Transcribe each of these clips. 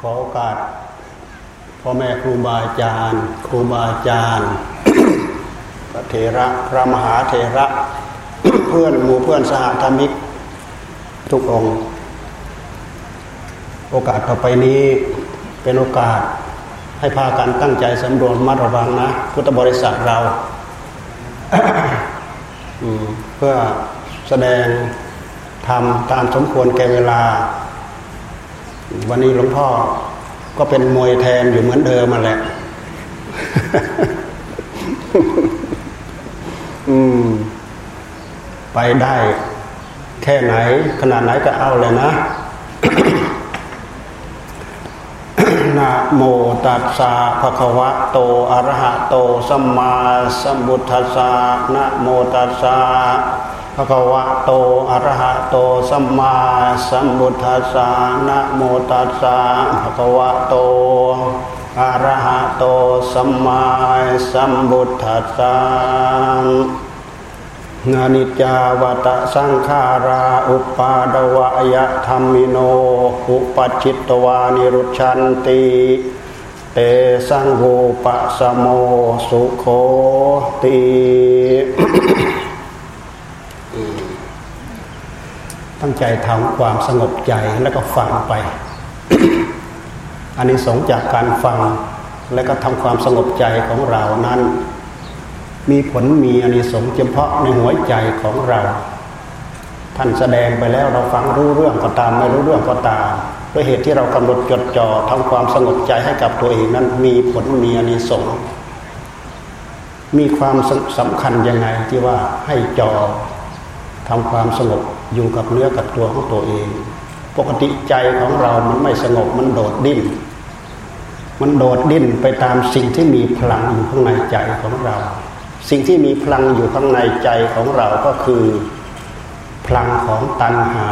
ขอโอกาสพ่อแม่ครูบาอาจารย์ ครูบาอาจารย์พระเถระพระมหาเถระเพื่อนหมู่เพื่อนสหธรรมิก ทุกองค์โอกาสต่อไปนี้เป็นโอกาสให้พากันตั้งใจสำรวมมัดระวังนะ พุทธบริษัทเราเพื่อแสดงทำตามสมควรแก่เวลา วันนี้หลวงพ่อก็เป็นมวยแทนอยู่เหมือนเดิมมาแหละไปได้ แค่ไหน ขนาดไหนก็เอาเลยนะนะโมตัสสะภะคะวะโตอะระหะโตสัมมาสัมพุทธัสสะนะโมตัสสะภะคะวะโตอะระหะโตสัมมาสัมพุทธัสสะนะโมตัสสะภะคะวะโตอะระหะโตสัมมาสัมพุทธัสสะงานิจาวตะสังขาราอุปาดวายะธรรมิโน อุปจิตตวานิรุชันติเตสังโฆปะสโมสุโคติ ตั้งใจทำความสงบใจแล้วก็ฟังไป อันนี้สงจากการฟังและก็ทำความสงบใจของเรานั้น มีผลมีอานิสงส์เฉพาะในหัวใจของเรา ท่านแสดงไปแล้วเราฟังรู้เรื่องก็ตามไม่รู้เรื่องก็ตามด้วยเหตุที่เรากำหนดจดจ่อทำความสงบใจให้กับตัวเองนั้นมีผลมีอานิสงส์มีความสำคัญยังไงที่ว่าให้จอทำความสงบ อยู่กับเนื้อกับตัวของตัวเอง ปกติใจของเรามันไม่สงบมันโดดดิ้น มันโดดดิ้นไปตามสิ่งที่มีพลังอยู่ข้างในใจของเรา สิ่งที่มีพลังอยู่ข้างในใจของเราก็คือ พลังของตัณหา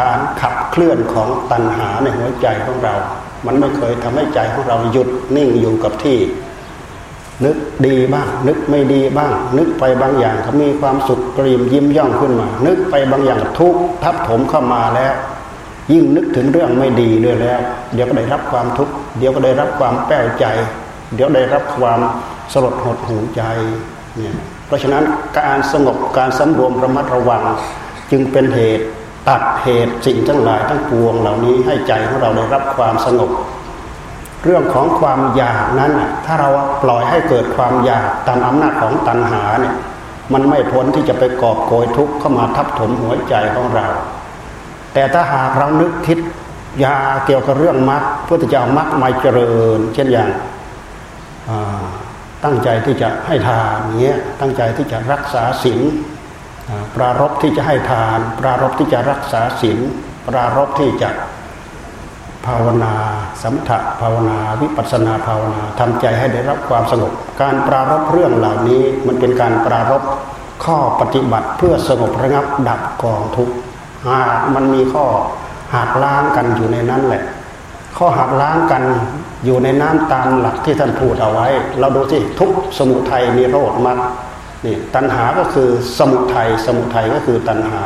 การขับเคลื่อนของตัณหาในหัวใจของเรา มันไม่เคยทำให้ใจของเราหยุดนิ่งอยู่กับที่ นึกดีบ้าง นึกไม่ดีบ้าง นึกไปบางอย่างเขามีความสุขกรีมยิ้มย่องขึ้นมา นึกไปบางอย่างทุกทับถมเข้ามาแล้ว ยิ่งนึกถึงเรื่องไม่ดีด้วยแล้ว เดี๋ยวก็ได้รับความทุกข์เดี๋ยวก็ได้รับความแป้วใจ เดี๋ยวได้รับความสลดหดหูใจเนี่ยเพราะฉะนั้นการสงบการสำรวมระมัดระวัง จึงเป็นเหตุตัดเหตุสิ่งทั้งหลายทั้งปวงเหล่านี้ให้ใจของเราได้รับความสงบ เรื่องของความอยากนั้น ถ้าเราปล่อยให้เกิดความอยากตามอำนาจของตัณหาเนี่ยมันไม่พ้นที่จะไปกอบโกยทุกข์เข้ามาทับถมหัวใจของเรา แต่ถ้าหากเรานึกคิดยาเกี่ยวกับเรื่องมรรคเพื่อจะเอามรรคมาเจริญ เช่นอย่างตั้งใจที่จะให้ทานเงี้ยตั้งใจที่จะรักษาศีลปรารบที่จะให้ทาน ปรารบที่จะรักษาศีลปรารบที่จะ ภาวนาสัมถะภาวนา วิปัสนาภาวนาทำใจให้ได้รับความสงบ การปรารบเรื่องเหล่านี้มันเป็นการปรารบข้อปฏิบัติเพื่อสงบระงับดับกองทุกข์หากมันมีข้อหักล้างกันอยู่ในนั้นแหละ ข้อหักล้างกันอยู่ในน้ำตามหลักที่ท่านพูดเอาไว้ เราดูสิทุกสมุทัยมีโรดมัดนี่ตัณหาก็คือสมุทัยสมุทัยก็คือตัณหา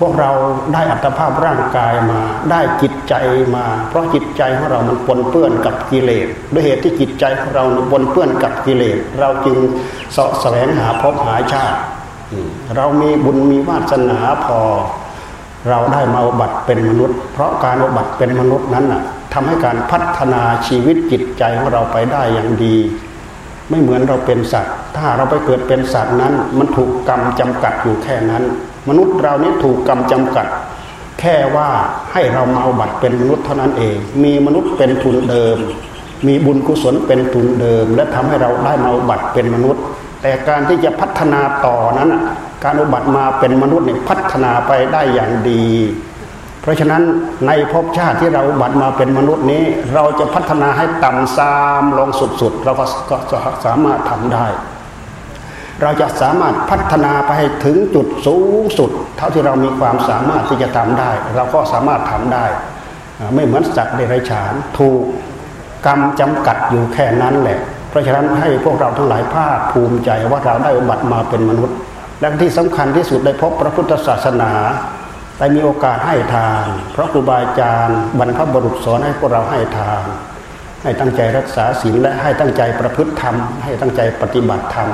พวกเราได้อัตภาพร่างกายมา ได้จิตใจมา เพราะจิตใจของเรามันปนเปื้อนกับกิเลสด้วยเหตุที่จิตใจของเราปนเปื้อนกับกิเลสเราจึงเสาะแสวงหาพบหาชาติ เรามีบุญมีวาสนาพอ เราได้มาอุบัติเป็นมนุษย์ เพราะการอุบัติเป็นมนุษย์นั้นน่ะทำให้การพัฒนาชีวิตจิตใจของเราไปได้อย่างดี ไม่เหมือนเราเป็นสัตว์ ถ้าเราไปเกิดเป็นสัตว์นั้น มันถูกกรรมจำกัดอยู่แค่นั้น มนุษย์เรานี้ถูกกรรมจำกัด แค่ว่าให้เรามาเอาบัตรเป็นมนุษย์เท่านั้นเอง มีมนุษย์เป็นทุนเดิม มีบุญกุศลเป็นทุนเดิม และทำให้เราได้มาเอาบัตรเป็นมนุษย์ แต่การที่จะพัฒนาต่อนั้นการอุบัติมาเป็นมนุษย์เนี่ยพัฒนาไปได้อย่างดี เพราะฉะนั้นในภพชาติที่เราอุบัตรมาเป็นมนุษย์นี้ เราจะพัฒนาให้ต่ำซามลงสุดๆ เราก็สามารถทำได้ เราจะสามารถพัฒนาไปให้ถึงจุดสูงสุด เท่าที่เรามีความสามารถที่จะทำได้ เราก็สามารถทำได้ ไม่เหมือนสัตว์เดรัจฉานถูกกรรมจำกัดอยู่แค่นั้นแหละ เพราะฉะนั้นให้พวกเราทั้งหลายภาคภูมิใจว่าเราได้บัตรมาเป็นมนุษย์ และที่สำคัญที่สุดได้พบพระพุทธศาสนาแต่มีโอกาสให้ทาน เพราะครูบาอาจารย์บรรพบุรุษสอนให้พวกเราให้ทาน ให้ตั้งใจรักษาศีลและให้ตั้งใจประพฤติธรรม ให้ตั้งใจปฏิบัติธรรม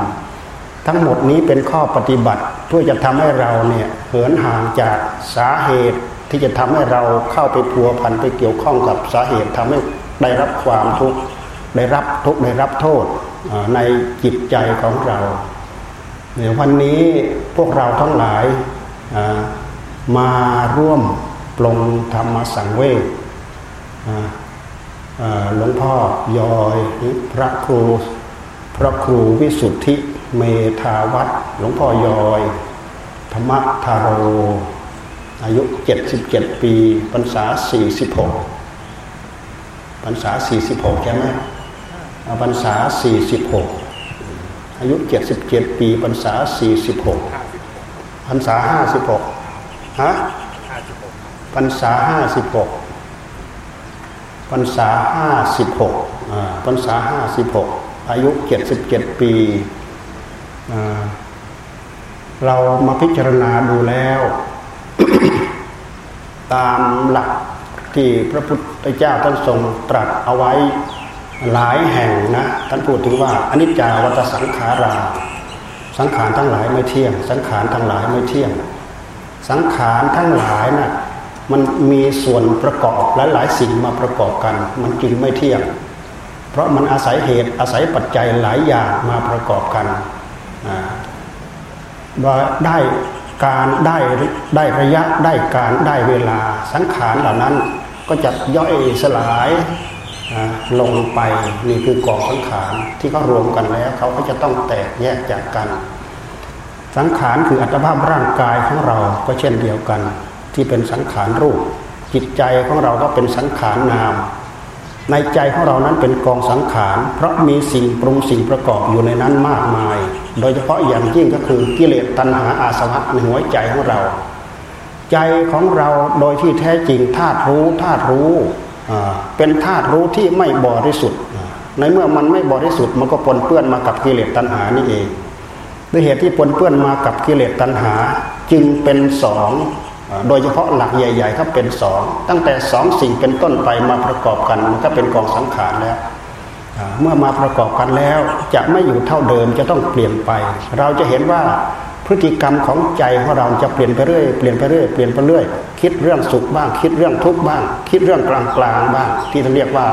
ทั้งหมดนี้เป็นข้อปฏิบัติเพื่อจะทำให้เราเนี่ยเหินห่างจากสาเหตุที่จะทำให้เราเข้าไปพัวพันไปเกี่ยวข้องกับสาเหตุทำให้ได้รับความทุกข์ได้รับทุกข์ได้รับโทษในจิตใจของเราเดี๋ยววันนี้พวกเราทั้งหลายมาร่วมปลงธรรมสังเวชหลวงพ่อยอยพระครูพระครูวิสุทธิ เมธาวัดหลวงพ่อยอย ธรรมทาโร อายุ 77 ปีพรรษา 46พรรษา 46 ใช่ไหมพรรษา 46 อายุ 77 ปีพรรษา 46พรรษา 56 ฮะพรรษา 56พรรษา 56พรรษา 56 อายุ 77 ปี เรามาพิจารณาดูแล้ว ตามหลักที่พระพุทธเจ้าท่านทรงตรัสเอาไว้หลายแห่งนะท่านพูดถึงว่าอนิจจาวัตสังขารา สังขารทั้งหลายไม่เที่ยง สังขารทั้งหลายไม่เที่ยง สังขารทั้งหลายนะ่ะมันมีส่วนประกอบและหลายสิ่งมาประกอบกัน มันจึงไม่เที่ยง เพราะมันอาศัยเหตุอาศัยปัจจัยหลายอย่างมาประกอบกัน ว่าได้การได้ได้ระยะได้การได้เวลาสังขารเหล่านั้นก็จะย่อยสลายลงไปนี่คือกองสังขารที่เขารวมกันแล้วเขาก็จะต้องแตกแยกจากกัน สังขารคืออัตภาพร่างกายของเราก็เช่นเดียวกัน ที่เป็นสังขารรูป จิตใจของเราก็เป็นสังขารนาม ในใจของเรานั้นเป็นกองสังขาร เพราะมีสิ่งปรุงสิ่งประกอบอยู่ในนั้นมากมาย โดยเฉพาะอย่างยิ่งก็คือกิเลสตัณหาอาสวะในหัวใจของเรา ใจของเราโดยที่แท้จริงธาตุรู้ธาตุรู้เป็นธาตุรู้ที่ไม่บริสุทธิ์ ในเมื่อมันไม่บริสุทธิ์มันก็ปนเปื้อนมากับกิเลสตัณหานี่เองด้วยเหตุที่ปนเปื้อนมากับกิเลสตัณหาจึงเป็นสองโดยเฉพาะหลักใหญ่ๆก็เป็นสองตั้งแต่สองสิ่งเป็นต้นไปมาประกอบกันมันก็เป็นกองสังขารแล้ว เมื่อมาประกอบกันแล้วจะไม่อยู่เท่าเดิมจะต้องเปลี่ยนไป เราจะเห็นว่าพฤติกรรมของใจของเราจะเปลี่ยนไปเรื่อยเปลี่ยนไปเรื่อยเปลี่ยนไปเรื่อยคิดเรื่องสุขบ้าง คิดเรื่องทุกข์บ้าง คิดเรื่องกลางกลางบ้าง ที่เราเรียกว่า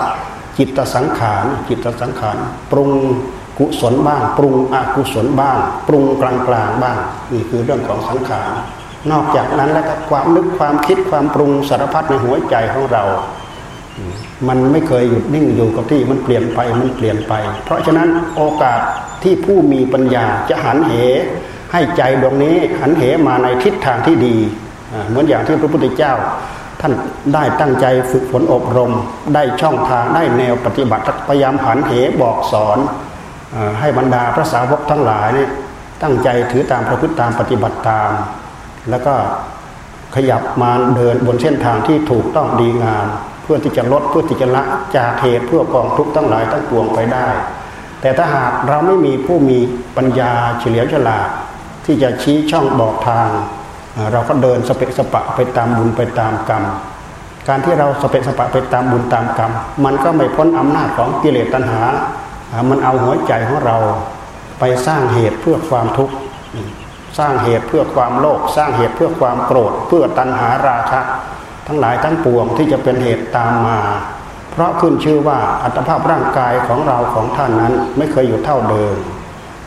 จิตสังขารจิตสังขารปรุงกุศลบ้าง ปรุงอกุศลบ้าง ปรุงกลางกลางบ้างนี่คือเรื่องของสังขารนอกจากนั้นแล้วก็ความนึกความคิดความปรุงสารพัดในหัวใจของเรา มันไม่เคยหยุดนิ่งอยู่กับที่มันเปลี่ยนไปมันเปลี่ยนไป เพราะฉะนั้นโอกาสที่ผู้มีปัญญาจะหันเห ให้ใจดวงนี้หันเหมาในทิศทางที่ดี เหมือนอย่างที่พระพุทธเจ้า ท่านได้ตั้งใจฝึกฝนอบรม ได้ช่องทางได้แนวปฏิบัติพยายามหันเหบอกสอน ให้บรรดาพระสาวกทั้งหลายเนี่ยตั้งใจถือตามประพฤติตามปฏิบัติตาม แล้วก็ขยับมาเดินบนเส้นทางที่ถูกต้องดีงาม เพื่อที่จะลดเพื่อที่จะละจากเหตุเพื่อกองทุกข์ทั้งหลายทั้งปวงไปได้ แต่ถ้าหากเราไม่มีผู้มีปัญญาเฉลียวฉลาดที่จะชี้ช่องบอกทาง เราก็เดินสเปะสปะไปตามบุญไปตามกรรม การที่เราสเปะสปะไปตามบุญตามกรรม มันก็ไม่พ้นอำนาจของกิเลสตัณหา มันเอาหัวใจของเราไปสร้างเหตุเพื่อความทุกข์สร้างเหตุเพื่อความโลภสร้างเหตุเพื่อความโกรธ เพื่อตัณหาราคะ ทั้งหลายทั้งปวงที่จะเป็นเหตุตามมา เพราะขึ้นชื่อว่าอัตภาพร่างกายของเราของท่านนั้นไม่เคยอยู่เท่าเดิม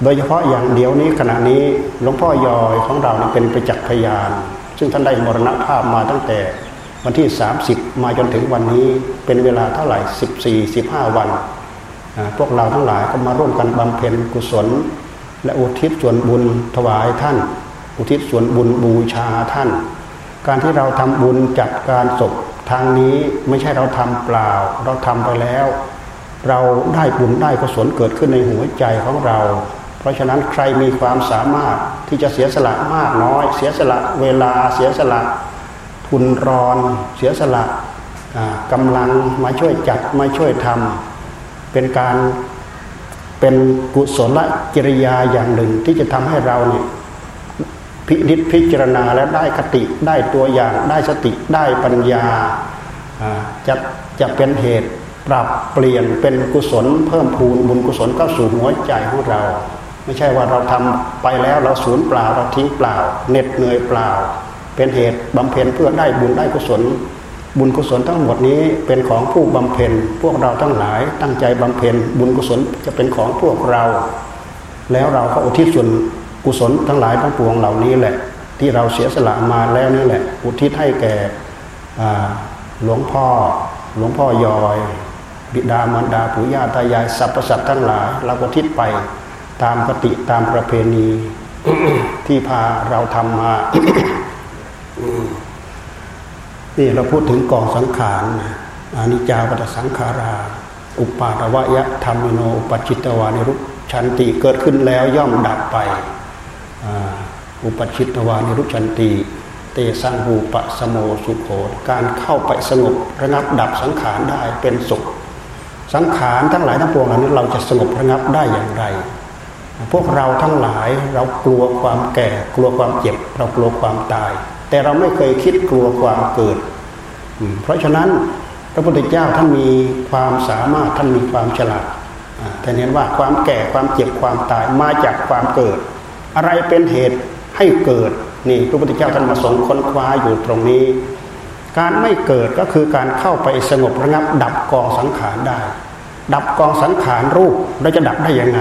โดยเฉพาะอย่างเดียวนี้ขณะนี้หลวงพ่อยอยของเราเป็นประจักษ์พยาน ซึ่งท่านได้มรณภาพมาตั้งแต่วันที่ 30 มาจนถึงวันนี้เป็นเวลาเท่าไหร่ 14 15 วัน พวกเราทั้งหลายก็มาร่วมกันบำเพ็ญกุศล และอุทิศส่วนบุญถวายท่าน อุทิศส่วนบุญบูชาท่าน การที่เราทำบุญจัดการศพทางนี้ไม่ใช่เราทำเปล่า เราทำไปแล้ว เราได้บุญได้กุศลเกิดขึ้นในหัวใจของเรา เพราะฉะนั้นใครมีความสามารถที่จะเสียสละมากน้อย เสียสละเวลาเสียสละทุนรอนเสียสละกำลังมาช่วยจัดมาช่วยทำเป็นการเป็นกุศลกิริยาอย่างหนึ่งที่จะทำให้เราเนี่ย พินิจพิจารณาแล้วได้คติได้ตัวอย่างได้สติได้ปัญญาจะจะเป็นเหตุปรับเปลี่ยนเป็นกุศล เพิ่มพูนบุญกุศลเข้าสู่หัวใจของเรา ไม่ใช่ว่าเราทำไปแล้วเราสูญเปล่าเราทิ้งเปล่าเหน็ดเหนื่อยเปล่า เป็นเหตุบำเพ็ญเพื่อได้บุญได้กุศล บุญกุศลทั้งหมดนี้เป็นของผู้บำเพ็ญพวกเราทั้งหลายตั้งใจบำเพ็ญบุญกุศลจะเป็นของพวกเรา แล้วเราก็อุทิศส่วน กุศลทั้งหลายทั้งปวงเหล่านี้แหละ ที่เราเสียสละมาแล้วนี่แหละ อุทิศให้แก่หลวงพ่อหลวงพ่อยอย บิดามารดาปู่ย่าตายายสรรพสัตว์ทั้งหลายเราก็ทิศไปตามปฏิตามประเพณีที่พาเราทำมานี่เราพูดถึงกองสังขารอานิจจาปัตสังขารา อุปาทวยะธรรมโนอุปจิตวานิรุชันติเกิดขึ้นแล้วย่อมดับไป อุปชิตวานิรุชันติเตสังหูปะสโมสุโขการเข้าไปสงบระงับดับสังขารได้เป็นสุข สังขารทั้งหลายทั้งปวงเหล่านี้เราจะสงบระงับได้อย่างไร พวกเราทั้งหลายเรากลัวความแก่กลัวความเจ็บ เรากลัวความตาย แต่เราไม่เคยคิดกลัวความเกิด เพราะฉะนั้นพระพุทธเจ้าท่านมีความสามารถท่านมีความฉลาดแต่เน้นว่าความแก่ความเจ็บความตายมาจากความเกิด อะไรเป็นเหตุให้เกิดนี่พระพุทธเจ้าท่านมาสงค้นคว้าอยู่ตรงนี้ การไม่เกิดก็คือการเข้าไปสงบระงับ ดับกองสังขารได้ ดับกองสังขารรูปเราจะดับได้ยังไง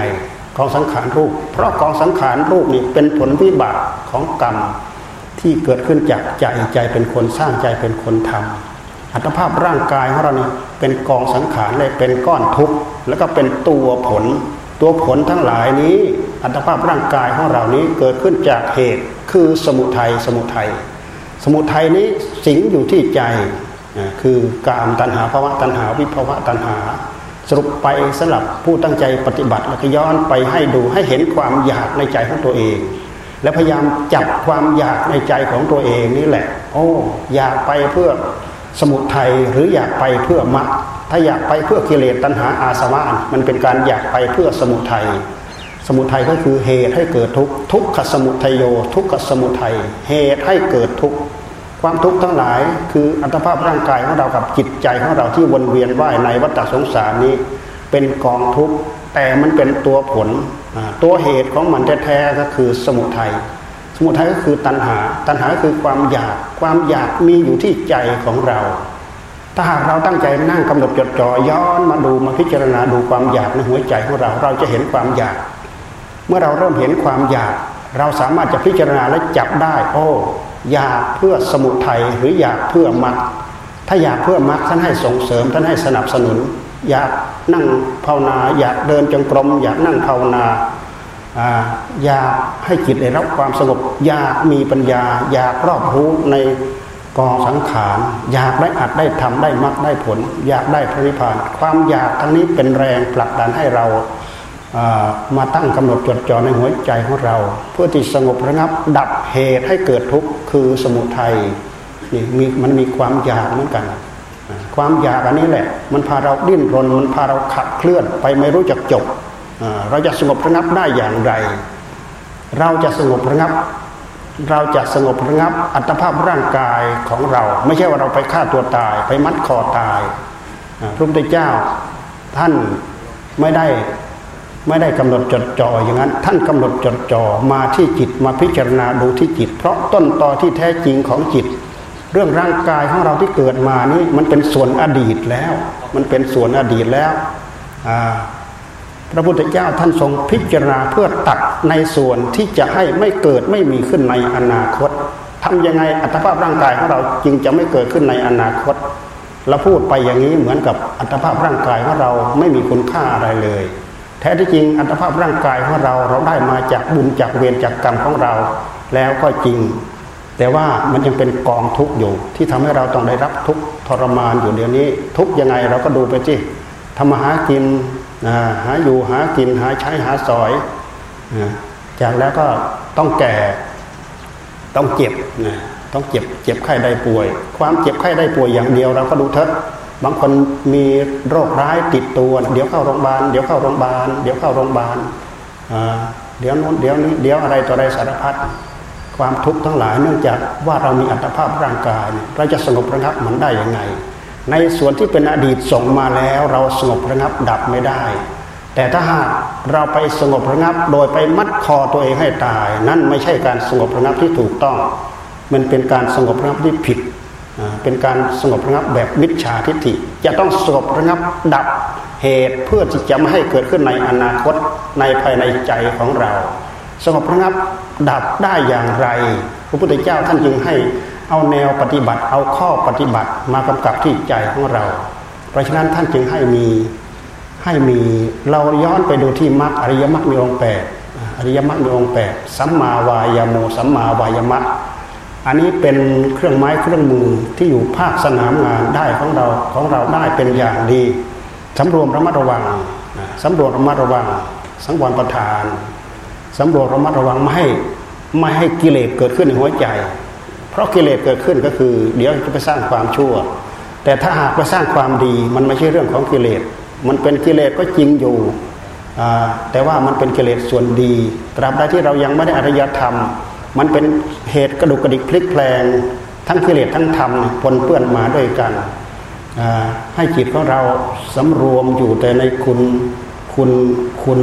กองสังขารรูป เพราะกองสังขารรูปนี่เป็นผลวิบากของกรรมที่เกิดขึ้นจากใจใจเป็นคนสร้างใจเป็นคนทำอัตภาพร่างกายของเราเนี่ยเป็นกองสังขารเลยเป็นก้อนทุกข์แล้วก็เป็นตัวผล ตัวผลทั้งหลายนี้ อัตภาพร่างกายของเรานี้เกิดขึ้นจากเหตุคือสมุทัยสมุทัยสมุทัยนี้สิงอยู่ที่ใจคือการตัณหาภาวะตัณหาวิภาวะตัณหา สรุปไปสลับผู้ตั้งใจปฏิบัติแล้วก็ย้อนไปให้ดูให้เห็นความอยากในใจของตัวเอง และพยายามจับความอยากในใจของตัวเองนี่แหละ โอ้อยากไปเพื่อสมุทัยหรืออยากไปเพื่อมรรคถ้าอยากไปเพื่อกิเลสตัณหาอาสวะมันเป็นการอยากไปเพื่อสมุทัย สมุทัยก็คือเหตุให้เกิดทุกข์ทุกขสมุทัยโย ทุกขสมุทัยเหตุให้เกิดทุกข์ความทุกข์ทั้งหลายคืออัตภาพร่างกายของเรากับจิตใจของเราที่วนเวียนว่ายในวัฏสงสารนี้ เป็นกองทุกข์แต่มันเป็นตัวผลตัวเหตุของมันแท้ๆก็คือสมุทัยสมุทัยก็คือตัณหา ตัณหาคือความอยากความอยากมีอยู่ที่ใจของเรา ถ้าหากเราตั้งใจนั่งกำหนดจดจ่อย้อนมาดูมาพิจารณาดูความอยากในหัวใจของเรา เราจะเห็นความอยาก เมื่อเราเริ่มเห็นความอยาก เราสามารถจะพิจารณาและจับได้ โอ้อยากเพื่อสมุทัยหรืออยากเพื่อมรรคถ้าอยากเพื่อมรรคท่านให้ส่งเสริม ท่านให้สนับสนุน อยากนั่งภาวนา อยากเดินจงกรม อยากนั่งภาวนาอยากให้จิตได้รับความสงบ อยากมีปัญญา อยากรอบรู้ในกองสังขารอยากได้อัดได้ทำได้มรรคได้ผล อยากได้พระนิพพาน ความอยากทั้งนี้เป็นแรงผลักดันให้เรา มาตั้งกำหนดจดจ่อในหัวใจของเรา เพื่อที่สงบระงับ ดับเหตุให้เกิดทุกข์คือสมุทัยนี่มีมันมีความอยากเหมือนกัน ความอยากอันนี้แหละ มันพาเราดิ้นรนมันพาเราขับเคลื่อนไปไม่รู้จักจบ เราจะสงบระงับได้อย่างไร เราจะสงบระงับ เราจะสงบระงับอัตภาพร่างกายของเรา ไม่ใช่ว่าเราไปฆ่าตัวตาย ไปมัดคอตายพระพุทธเจ้าท่านไม่ได้ ไม่ได้กำหนดจดจ่ออย่างนั้น ท่านกำหนดจดจ่อมาที่จิตมาพิจารณาดูที่จิต เพราะต้นตอที่แท้จริงของจิต เรื่องร่างกายของเราที่เกิดมานี้มันเป็นส่วนอดีตแล้ว มันเป็นส่วนอดีตแล้วพระพุทธเจ้าท่านทรงพิจารณาเพื่อตัดในส่วนที่จะให้ไม่เกิดไม่มีขึ้นในอนาคตทำยังไงอัตภาพร่างกายของเราจึงจะไม่เกิดขึ้นในอนาคตเราพูดไปอย่างนี้เหมือนกับอัตภาพร่างกายของเราไม่มีคุณค่าอะไรเลย ท้ที่จริงอัตภาพร่างกายของเราเราได้มาจากบุญจากเวรจากกรรมของเรา แล้วก็จริง แต่ว่ามันยังเป็นกองทุกข์อยู่ ที่ทำให้เราต้องได้รับทุกข์ทรมานอยู่เดี๋ยวนี้ ทุกข์ยังไงเราก็ดูไปที่ทำมาหากินหาอยู่หากินหาใช้หาสอย จากแล้วก็ต้องแก่ต้องเจ็บต้องเจ็บเจ็บไข้ได้ป่วย ความเจ็บไข้ได้ป่วยอย่างเดียวเราก็ดูเถอะ บางคนมีโรคร้ายติดตัว เดี๋ยวเข้าโรงพยาบาลเดี๋ยวเข้าโรงพยาบาลเดี๋ยวเข้าโรงพยาบาลเดี๋ยวนู้นเดี๋ยวนี้เดี๋ยวอะไรต่ออะไรสารพัดความทุกข์ทั้งหลายเนื่องจากว่าเรามีอัตภาพร่างกาย เราจะสงบระงับมันได้ยังไง ในส่วนที่เป็นอดีตส่งมาแล้วเราสงบระงับดับไม่ได้ แต่ถ้าหากเราไปสงบระงับโดยไปมัดคอตัวเองให้ตาย นั่นไม่ใช่การสงบระงับที่ถูกต้อง มันเป็นการสงบระงับที่ผิด เป็นการสงบระงับแบบมิจฉาทิฏฐิ จะต้องสงบระงับดับเหตุเพื่อที่จะไม่ให้เกิดขึ้นในอนาคตในภายในใจของเรา สงบระงับดับได้อย่างไร พระพุทธเจ้าท่านจึงให้เอาแนวปฏิบัติเอาข้อปฏิบัติมากำกับที่ใจของเรา เพราะฉะนั้นท่านจึงให้มีให้มีเราย้อนไปดูที่มรรคอริยมรรคมีองค์แปดอริยมรรคมีองค์แปดสัมมาวายโมสัมมาวายมรรค อันนี้เป็นเครื่องไม้เครื่องมือที่อยู่ภาคสนามงานได้ของเราของเราได้เป็นอย่างดีสำรวมระมัดระวังสำรวมระมัดระวัง สังวรประทานสำรวมระมัดระวังไม่ให้ไม่ให้กิเลสเกิดขึ้นในหัวใจ เพราะกิเลสเกิดขึ้นก็คือ เดี๋ยวจะไปสร้างความชั่ว แต่ถ้าหากไปสร้างความดีมันไม่ใช่เรื่องของกิเลส มันเป็นกิเลสก็จริงอยู่ แต่ว่ามันเป็นกิเลสส่วนดี ตราบใดที่เรายังไม่ได้อริยธรรม มันเป็นเหตุกระดุกกระดิกพลิกแปลง ทั้งกิเลสทั้งธรรมปนเปื้อนมาด้วยกัน ให้จิตของเราสำรวมอยู่แต่ในคุณคุณคุณ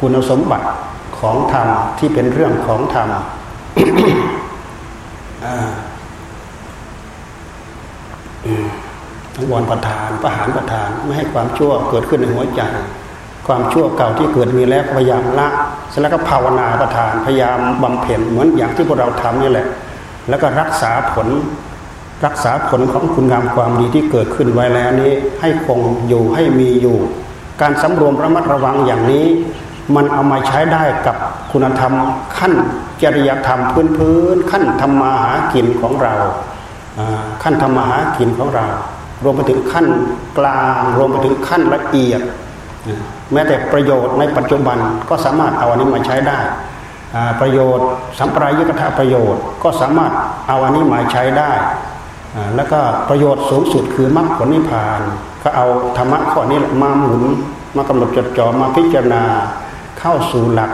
คุณสมบัติของธรรมที่เป็นเรื่องของธรรมทั้งวรประทานประหารประทาน ไม่ให้ความชั่วเกิดขึ้นในหัวใจ ความชั่วเก่าที่เกิดมีแล้วพยายามละเสร็จแล้วก็ภาวนาประทานพยายามบำเพ็ญเหมือนอย่างที่พวกเราทำนี่แหละ แล้วก็รักษาผล รักษาผลของคุณงามความดีที่เกิดขึ้นไว้แล้วนี้ ให้คงอยู่ให้มีอยู่ การสำรวมระมัดระวังอย่างนี้ มันเอามาใช้ได้กับคุณธรรมขั้นจริยธรรมพื้นพื้นขั้นธรรมาหากินของเราขั้นธรรมาหากินของเรา รวมไปถึงขั้นกลาง รวมไปถึงขั้นละเอียด แม้แต่ประโยชน์ในปัจจุบันก็สามารถเอาอันนี้มาใช้ได้ประโยชน์สัมปรายยุทธประโยชน์ก็สามารถเอาอันนี้มาใช้ได้ แล้วก็ประโยชน์สูงสุดคือมรรคผลนิพพาน ก็เอาธรรมะข้อนี้มาหมุนมากำหนดจดจ่อมาพิจารณาเข้าสู่หลัก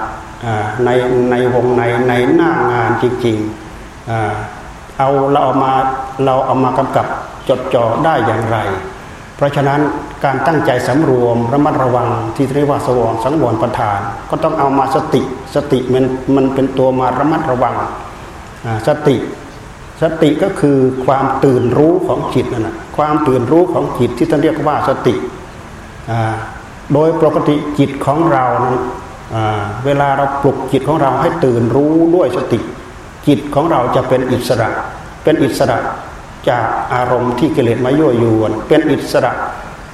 ในในวงในในหน้างานจริงๆเอาเราเอามาเราเอามากำกับจดจ่อได้อย่างไร เพราะฉะนั้น การตั้งใจสำรวมระมัดระวังที่เรียกว่าสวงสังวรประทาน ก็ต้องเอามาสติสติมันมันเป็นตัวมาระมัดระวังสติสติก็คือความตื่นรู้ของจิตนั่นแหะความตื่นรู้ของจิตที่ท่านเรียกว่าสติโดยปกติจิตของเรานั้นเวลาเราปลุกจิตของเราให้ตื่นรู้ด้วยสติ จิตของเราจะเป็นอิสระ เป็นอิสระจากอารมณ์ที่กิเลสมายั่วยวน เป็นอิสระ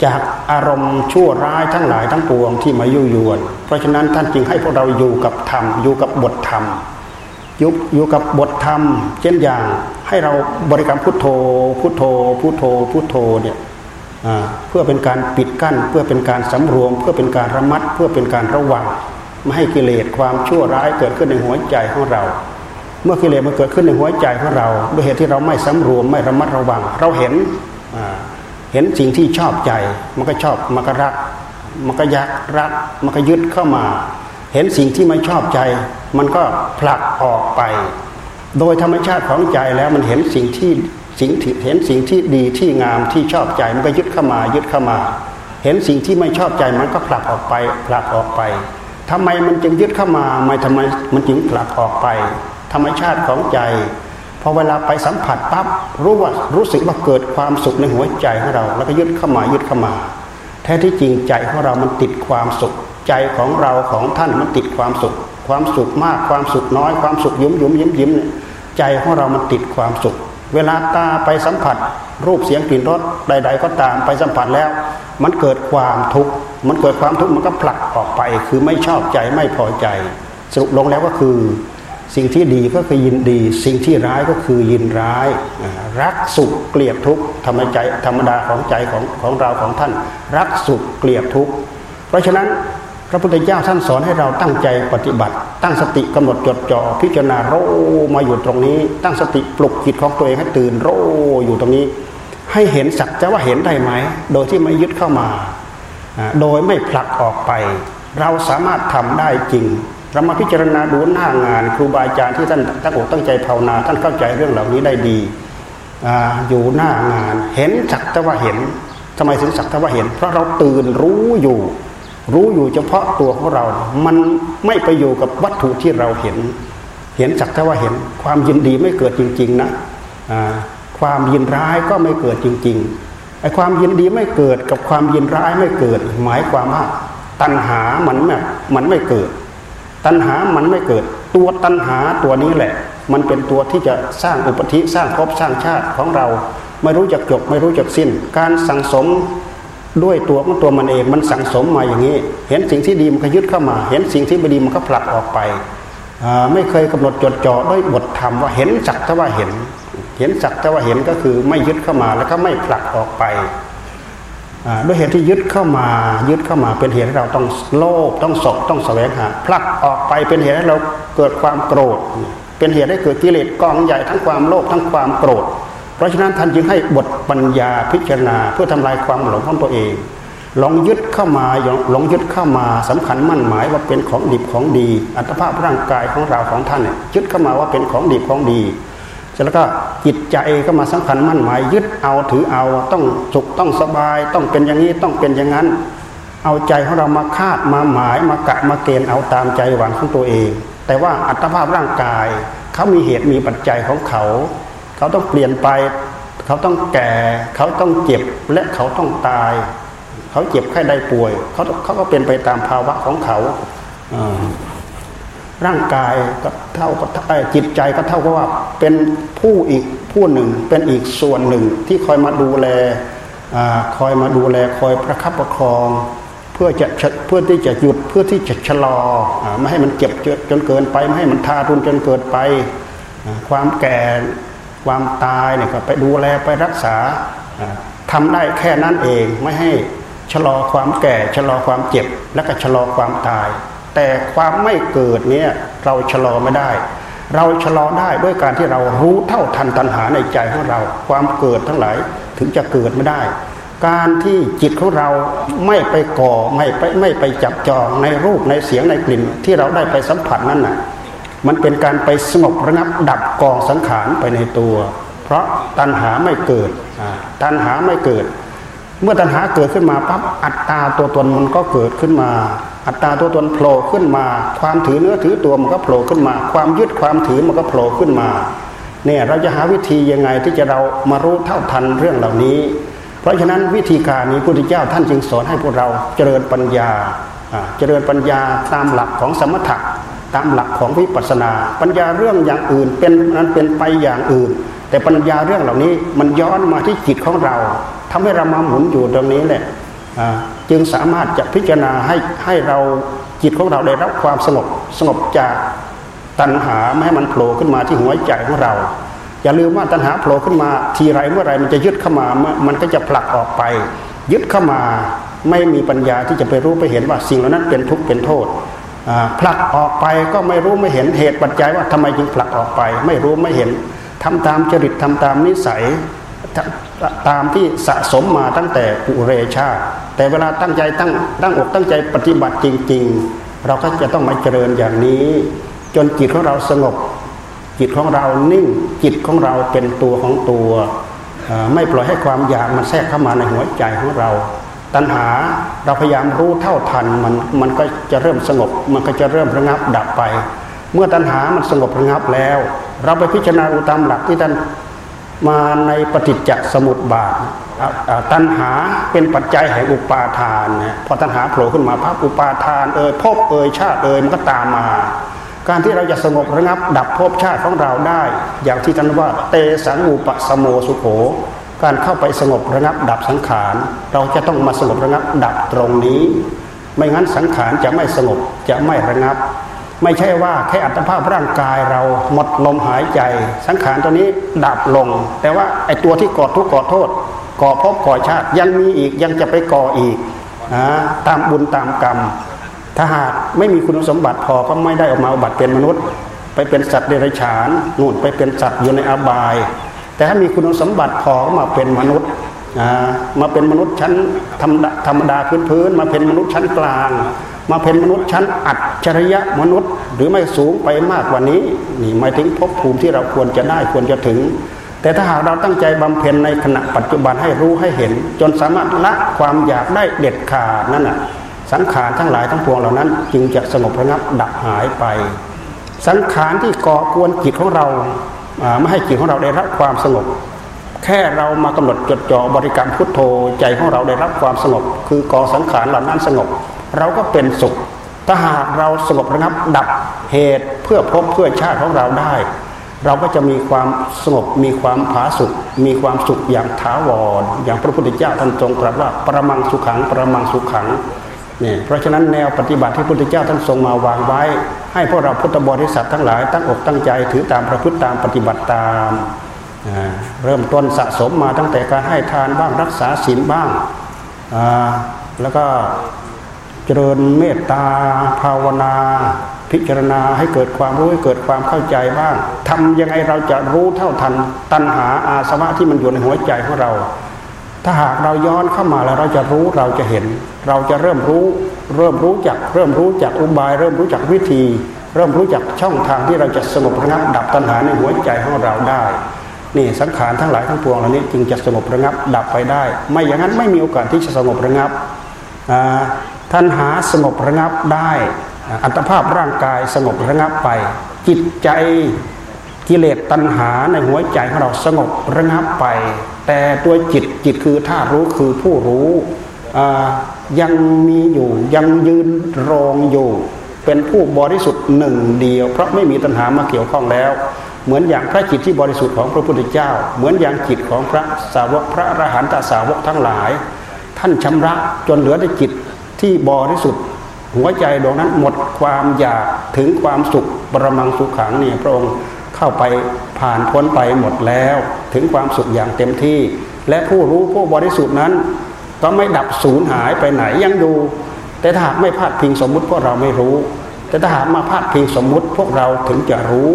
จากอารมณ์ชั่วร้ายทั้งหลายทั้งปวงที่มายั่วยวน เพราะฉะนั้นท่านจึงให้พวกเราอยู่กับธรรมอยู่กับบทธรรมยุบอยู่กับบทธรรม เช่นอย่างให้เราบริกรรมพุทโธ พุทโธ พุทโธ พุทโธเนี่ยเพื่อเป็นการปิดกั้น เพื่อเป็นการสำรวม เพื่อเป็นการระมัด เพื่อเป็นการระวังไม่ให้กิเลสความชั่วร้ายเกิดขึ้นในหัวใจของเรา เมื่อกิเลสมันเกิดขึ้นในหัวใจของเรา ด้วยเหตุที่เราไม่สำรวมไม่ระมัดระวัง เราเห็น เห็นสิ่งที่ชอบใจ มันก็ชอบมันก็รัก มันก็ยักรัก มันก็ยึดเข้ามา เห็นสิ่งที่ไม่ชอบใจ มันก็ผลักออกไป โดยธรรมชาติของใจแล้วมันเห็นสิ่งที่สิ่งเห็นสิ่งที่ดีที่งามที่ชอบใจมันก็ยึดเข้ามา ยึดเข้ามา เห็นสิ่งที่ไม่ชอบใจมันก็ผลักออกไป ผลักออกไปทำไมมันจึงยึดเข้ามาไม่ทำไมมันจึงผลักออกไป ธรรมชาติของใจ พอเวลาไปสัมผัสปั๊บรู้ว่ารู้สึกว่าเกิดความสุขในหัวใจของเรา แล้วก็ยึดเข้ามายึดเข้ามา แท้ที่จริงใจของเรามันติดความสุข ใจของเราของท่านมันติดความสุข ความสุขมากความสุขน้อย ความสุขยิ้มยิ้มยิ้มยิ้มใจของเรามันติดความสุข เวลาตาไปสัมผัส รูปเสียงกลิ่นรสใด ๆ ก็ตามไปสัมผัสแล้ว มันเกิดความทุกข์มันเกิดความทุกข์มันก็ผลักออกไป คือไม่ชอบใจไม่พอใจ สรุปลงแล้วก็คือ สิ่งที่ดีก็คือยินดี สิ่งที่ร้ายก็คือยินร้าย รักสุขเกลียดทุกข์ธรรมใจธรรมดาของใจของของเราของท่าน รักสุขเกลียดทุกข์เพราะฉะนั้นพระพุทธเจ้าท่านสอนให้เราตั้งใจปฏิบัติ ตั้งสติกำหนดจดจ่อพิจารณาโรมาอยู่ตรงนี้ ตั้งสติปลุกจิตของตัวเองให้ตื่นโรอยู่ตรงนี้ ให้เห็นสักจะว่าเห็นได้ไหมโดยที่ไม่ยึดเข้ามา โดยไม่ผลักออกไป เราสามารถทำได้จริง เรามาพิจารณาดูหน้างาน ครูบาอาจารย์ที่ท่านตั้งอกตั้งใจภาวนา ท่านเข้าใจเรื่องเหล่านี้ได้ดีออยู่หน้างาน เห็นสักแต่ว่าเห็นทำไมถึงสักแต่ว่าเห็น เพราะเราตื่นรู้อยู่ รู้อยู่เฉพาะตัวของเรา มันไม่ไปอยู่กับวัตถุที่เราเห็น เห็นสักแต่ว่าเห็น ความยินดีไม่เกิดจริง ๆนะความยินร้ายก็ไม่เกิดจริงๆไอ้ความยินดีไม่เกิดกับความยินร้ายไม่เกิด หมายความว่าตัณหามันแบบมันไม่เกิด ตัณหามันไม่เกิด ตัวตัณหาตัวนี้แหละ มันเป็นตัวที่จะสร้างอุปธิสร้างภพสร้างชาติของเรา ไม่รู้จักจบไม่รู้จักสิ้น การสั่งสมด้วยตัวของตัวมันเองมันสั่งสมมาอย่างนี้ เห็นสิ่งที่ดีมันก็ยึดเข้ามา เห็นสิ่งที่ไม่ดีมันก็ผลักออกไป ไม่เคยกำหนดจดจ่อด้วยบทธรรมว่าเห็นจักแต่ว่าเห็น เห็นจักแต่ว่าเห็นก็คือไม่ยึดเข้ามาแล้วก็ไม่ผลักออกไป ด้วยเหตุที่ยึดเข้ามายึดเข้ามาเป็นเหตุให้เราต้องโลภต้องสกต้องแสวงหาผลักออกไปเป็นเหตุให้เราเกิดความโกรธ เป็นเหตุให้เกิดกิเลสกองใหญ่ทั้งความโลภทั้งความโกรธ เพราะฉะนั้นท่านจึงให้บทปัญญาพิจารณาเพื่อทำลายความหลงของตัวเองลองยึดเข้ามาหลงยึดเข้ามาสำคัญมั่นหมายว่าเป็นของดิบของดี อัตภาพร่างกายของเราของท่านเนี่ยยึดเข้ามาว่าเป็นของดิบของดี แล้วก็จิตใจก็มาสำคัญมั่นหมายยึดเอาถือเอาต้องสุขต้องสบาย ต้องเป็นอย่างนี้ต้องเป็นอย่างนั้น เอาใจของเรามาคาดมาหมายมากะมาเกณฑ์เอาตามใจหวังของตัวเอง แต่ว่าอัตภาพร่างกาย เขามีเหตุมีปัจจัยของเขา เขาต้องเปลี่ยนไป เขาต้องแก่ เขาต้องเจ็บและเขาต้องตาย เขาเจ็บไข้ได้ป่วย เขาเขาก็เป็นไปตามภาวะของเขา ร่างกายก็เท่ากับจิตใจก็เท่ากับว่าเป็นผู้อีกผู้หนึ่งเป็นอีกส่วนหนึ่งที่คอยมาดูแลคอยมาดูแลคอยประคับประคอง เพื่อจะเพื่อที่จะหยุดเพื่อที่จะชะลอไม่ให้มันเจ็บจนเกินไป ไม่ให้มันทารุณจนเกินไป ความแก่ความตายเนี่ยก็ไปดูแลไปรักษาทำได้แค่นั้นเองไม่ให้ชะลอความแก่ชะลอความเจ็บ และก็ชะลอความตาย แต่ความไม่เกิดเนี่ยเราชะลอไม่ได้ เราชะลอได้ด้วยการที่เรารู้เท่าทันตัณหาในใจของเรา ความเกิดทั้งหลายถึงจะเกิดไม่ได้ การที่จิตของเราไม่ไปก่อไม่ไปไม่ไปจับจองในรูปในเสียงในกลิ่นที่เราได้ไปสัมผัสนั้นน่ะมันเป็นการไปสงบระงับดับกองสังขารไปในตัว เพราะตัณหาไม่เกิดตัณหาไม่เกิด เมื่อตัณหาเกิดขึ้นมาปั๊บอัตตาตัวตนมันก็เกิดขึ้นมา อัตตาตัวตนโผล่ขึ้นมา ความถือเนื้อถือตัวมันก็โผล่ขึ้นมา ความยึดความถือมันก็โผล่ขึ้นมาเนี่ยเราจะหาวิธียังไงที่จะเรามารู้เท่าทันเรื่องเหล่านี้ เพราะฉะนั้นวิธีการนี้พระพุทธเจ้าท่านจึงสอนให้พวกเราเจริญปัญญาเจริญปัญญาตามหลักของสมถะตามหลักของวิปัสสนา ปัญญาเรื่องอย่างอื่นเป็นนั้นเป็นไปอย่างอื่น แต่ปัญญาเรื่องเหล่านี้มันย้อนมาที่จิตของเราทำให้เรามาหมุนอยู่ตรงนี้แหละจึงสามารถจะพิจารณาให้ให้เราจิตของเราได้รับความสงบสงบจากตัณหาไม่ให้มันโผล่ขึ้นมาที่หัวใจของเรา อย่าลืมว่าตัณหาโผล่ขึ้นมาทีไรเมื่อไรมันจะยึดเข้ามามันก็จะผลักออกไป ยึดเข้ามาไม่มีปัญญาที่จะไปรู้ไปเห็นว่าสิ่งเหล่านั้นเป็นทุกข์เป็นโทษผลักออกไปก็ไม่รู้ไม่เห็นเหตุปัจจัยว่าทำไมจึงผลักออกไป ไม่รู้ไม่เห็น ทำตามจริตทำตามนิสัยตามที่สะสมมาตั้งแต่ปุเรชาติแต่เวลาตั้งใจตั้งตั้งอกตั้งใจปฏิบัติจริง ๆ เราก็จะต้องมาเจริญอย่างนี้ จนจิตของเราสงบ จิตของเรานิ่งจิตของเราเป็นตัวของตัว ไม่ปล่อยให้ความอยากมันแทรกเข้ามาในหัวใจของเรา ตัณหาเราพยายามรู้เท่าทันมันมันก็จะเริ่มสงบ มันก็จะเริ่มระงับดับไป เมื่อตัณหามันสงบระงับแล้ว เราไปพิจารณาตามหลักที่ท่านมาในปฏิจจสมุปบาทตัณหาเป็นปัจจัยแห่งอุปาทานนะพอตัณหาโผล่ขึ้นมาภาพอุปาทานเอ่ยภพเอ่ยชาติเอ่ยมันก็ตามมา การที่เราจะสงบระงับ ดับภพชาติของเราได้ อย่างที่ท่านว่าเตสังอุปสโมสุโขการเข้าไปสงบระงับ ดับสังขาร เราจะต้องมาสงบระงับดับตรงนี้ ไม่งั้นสังขารจะไม่สงบจะไม่ระงับ ไม่ใช่ว่าแค่อัตภาพร่างกายเราหมดลมหายใจ สังขารตัวนี้ดับลง แต่ว่าไอ้ตัวที่ก่อทุกข์ก่อโทษ ก่อภพก่อชาติยังมีอีกยังจะไปก่ออีกนะตามบุญตามกรรม ถ้าหากไม่มีคุณสมบัติพอก็ไม่ได้ออกมาบัติเป็นมนุษย์ ไปเป็นสัตว์เดรัจฉานนู่นไปเป็นสัตว์อยู่ในอบาย แต่ถ้ามีคุณสมบัติพอก็มาเป็นมนุษย์มาเป็นมนุษย์ชั้นธรรมดาพื้นๆมาเป็นมนุษย์ชั้นกลาง มาเป็นมนุษย์ชั้นอัจฉริยะมนุษย์ หรือไม่สูงไปมากกว่านี้นี่หมายถึงภพภูมิที่เราควรจะได้ควรจะถึง แต่ถ้าหากเราตั้งใจบำเพ็ญในขณะปัจจุบันให้รู้ให้เห็น จนสามารถละความอยากได้เด็ดขาดนั่นน่ะสังขารทั้งหลายทั้งปวงเหล่านั้น จึงจะสงบระงับดับหายไป สังขารที่ก่อกวนจิตของเราไม่ให้จิตของเราได้รับความสงบ แค่เรามากำหนดจดจ่อบริกรรมพุทโธใจของเราได้รับความสงบ คือก่อสังขารเหล่านั้นสงบ เราก็เป็นสุข ถ้าหากเราสงบระงับดับเหตุเพื่อพบเพื่อชาติของเราได้ เราก็จะมีความสงบมีความผาสุกมีความสุขอย่างถาวรอย่างพระพุทธเจ้าท่านทรงตรัสว่าประมังสุขังประมังสุขังเนี่ยเพราะฉะนั้นแนวปฏิบัติที่พระพุทธเจ้าท่านทรงมาวางไว้ ให้พวกเราพุทธบริษัททั้งหลายตั้งอกตั้งใจถือตามประพฤติตามปฏิบัติตาม เริ่มต้นสะสมมาตั้งแต่การให้ทานบ้างรักษาศีลบ้าง แล้วก็ เจริญเมตตา ภาวนา พิจารณาให้เกิดความรู้ให้เกิดความเข้าใจบ้างทำยังไงเราจะรู้เท่าทัน ตัณหาอาสวะที่มันอยู่ในหัวใจของเรา ถ้าหากเราย้อนเข้ามาแล้วเราจะรู้เราจะเห็น เราจะเริ่มรู้ เริ่มรู้จัก เริ่มรู้จักอุบาย เริ่มรู้จักวิธี เริ่มรู้จักช่องทางที่เราจะสงบระงับดับตัณหาในหัวใจของเราได้นี่สังขารทั้งหลายทั้งปวงเหล่านี้จึงจะสงบระงับดับไปได้ ไม่อย่างนั้นไม่มีโอกาสที่จะสงบระงับ ท่านหาสงบระงับได้อัตภาพร่างกายสงบระงับไป จิตใจกิเลสตัณหาในหัวใจของเราสงบระงับไป แต่ตัวจิตจิตคือธาตุรู้คือผู้รู้ยังมีอยู่ยังยืนรองอยู่ เป็นผู้บริสุทธิ์หนึ่งเดียว เพราะไม่มีตัณหามาเกี่ยวข้องแล้ว เหมือนอย่างพระจิตที่บริสุทธิ์ของพระพุทธเจ้า เหมือนอย่างจิตของพระสาวกพระอรหันตสาวกทั้งหลาย ท่านชำระจนเหลือแต่จิต ที่บริสุทธิ์หัวใจดวงนั้นหมดความอยากถึงความสุขบระมังสุขขังเนี่ยพระองค์เข้าไปผ่านพ้นไปหมดแล้ว ถึงความสุขอย่างเต็มที่ และผู้รู้ผู้บริสุทธิ์นั้น ก็ไม่ดับสูญหายไปไหนยังอยู่ แต่ถ้าหากไม่พลาดพิงสมมุติพวกเราไม่รู้ แต่ถ้าหากมาพลาดพิงสมมุติพวกเราถึงจะรู้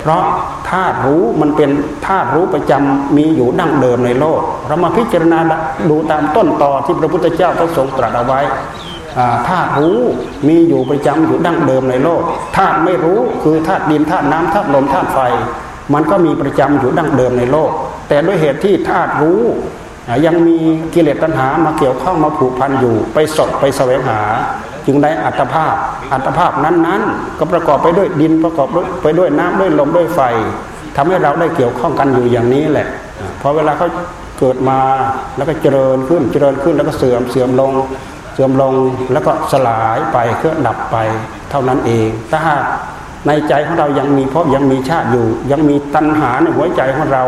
เพราะธาตุรู้มันเป็นธาตุรู้ประจำมีอยู่ดั้งเดิมในโลก เรามาพิจารณาดูตามต้นต่อที่พระพุทธเจ้าทรงตรัสเอาไว้ธาตุรู้มีอยู่ประจำอยู่ดั้งเดิมในโลกธาตุไม่รู้คือธาตุดินธาตุน้ำธาตุลมธาตุไฟ มันก็มีประจำอยู่ดั้งเดิมในโลก แต่ด้วยเหตุที่ธาตุรู้ยังมีกิเลสตัณหามาเกี่ยวข้องมาผูกพันอยู่ไปสดไปแสวงหา จึงได้อัตภาพ อัตภาพนั้นๆ ก็ประกอบไปด้วยดินประกอบไปด้วยน้ำด้วยลมด้วยไฟทำให้เราได้เกี่ยวข้องกันอยู่อย่างนี้แหละพอเวลาเขาเกิดมาแล้วก็เจริญขึ้นเจริญขึ้นแล้วก็เสื่อมเสื่อมลงเสื่อมลงแล้วก็สลายไปเคลื่อนดับไปเท่านั้นเองถ้าหากในใจของเรายังมีเพราะยังมีชาติอยู่ ยังมีตัณหาในหัวใจของเรา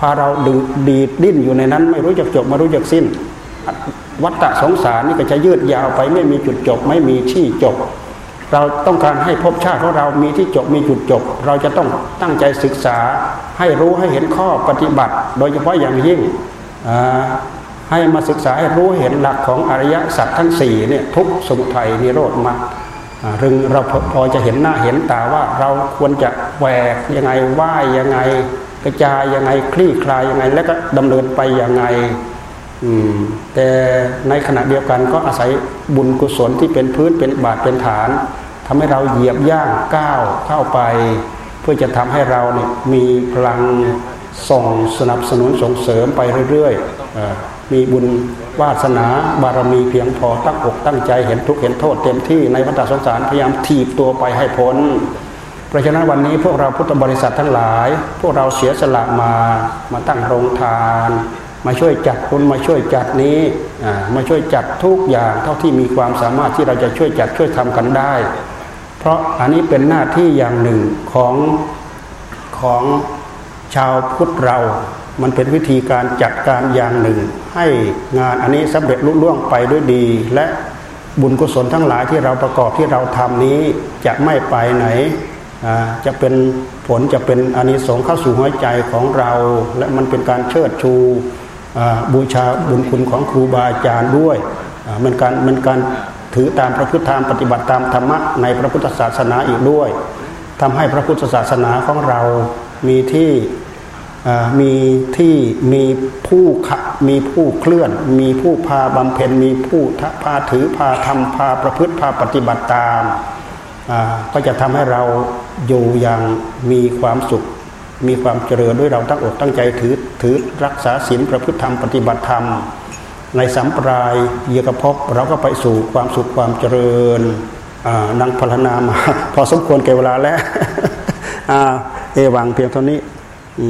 พาเราดึงดีดดิ้นอยู่ในนั้น ไม่รู้จักจบไม่รู้จักสิ้น วัฏฏะสงสารนี่ก็จะยืดยาวไปไม่มีจุดจบ ไม่มีที่จบ เราต้องการให้ภพชาติของเรามีที่จบมีจุดจบ เราจะต้องตั้งใจศึกษาให้รู้ให้เห็นข้อปฏิบัติ โดยเฉพาะอย่างยิ่งให้มาศึกษาให้รู้เห็นหลักของอริยสัจทั้งสี่เนี่ยทุกสมุทัยนิโรธมรรครึงเราพอจะเห็นหน้าเห็นตาว่าเราควรจะแหวกยังไงว่ายยังไง กระจายยังไงคลี่คลายยังไง แล้วก็ดำเนินไปยังไง แต่ในขณะเดียวกันก็อาศัยบุญกุศลที่เป็นพื้นเป็นบาทเป็นฐานทำให้เราเหยียบย่างก้าวเข้าไป เพื่อจะทำให้เราเนี่ยมีพลังส่งสนับสนุนส่งเสริมไปเรื่อยๆมีบุญวาสนาบารมีเพียงพอตั้งอกตั้งใจเห็นทุกเห็นโทษเต็มที่ในวัฏสงสารพยายามถีบตัวไปให้พ้น เพราะฉะนั้นวันนี้พวกเราพุทธบริษัททั้งหลาย พวกเราเสียสละมามาตั้งโรงทาน มาช่วยจัดคุณมาช่วยจัดนี้มาช่วยจัดทุกอย่างเท่าที่มีความสามารถที่เราจะช่วยจัดช่วยทำกันได้ เพราะอันนี้เป็นหน้าที่อย่างหนึ่งของของชาวพุทธเรา มันเป็นวิธีการจัดการอย่างหนึ่ง ให้งานอันนี้สำเร็จลุล่วงไปด้วยดี และบุญกุศลทั้งหลายที่เราประกอบที่เราทำนี้จะไม่ไปไหนจะเป็นผลจะเป็นอานิสงส์เข้าสู่หัวใจของเรา และมันเป็นการเชิดชู บูชาบุญคุณของครูบาอาจารย์ด้วยมันการมันการถือตามพระพุทธธรรมปฏิบัติตามธรรมะในพระพุทธศาสนาอีกด้วยทำให้พระพุทธศาสนาของเรามีที่มีที่มีผู้ขมีผู้เคลื่อน มีผู้พาบำเพ็ญมีผู้พาถือพาทำพาประพฤติพาปฏิบัติตาม ก็จะทำให้เราอยู่อย่างมีความสุข มีความเจริญด้วยเราตั้งอกตั้งใจถือถือรักษาศีลประพฤติธรรมปฏิบัติธรรม ในสัมปรายเยกภพเราก็ไปสู่ความสุขความเจริญนังพลนามาพอสมควรแก่เวลาแล้วเอวังเพียงเท่านี้อื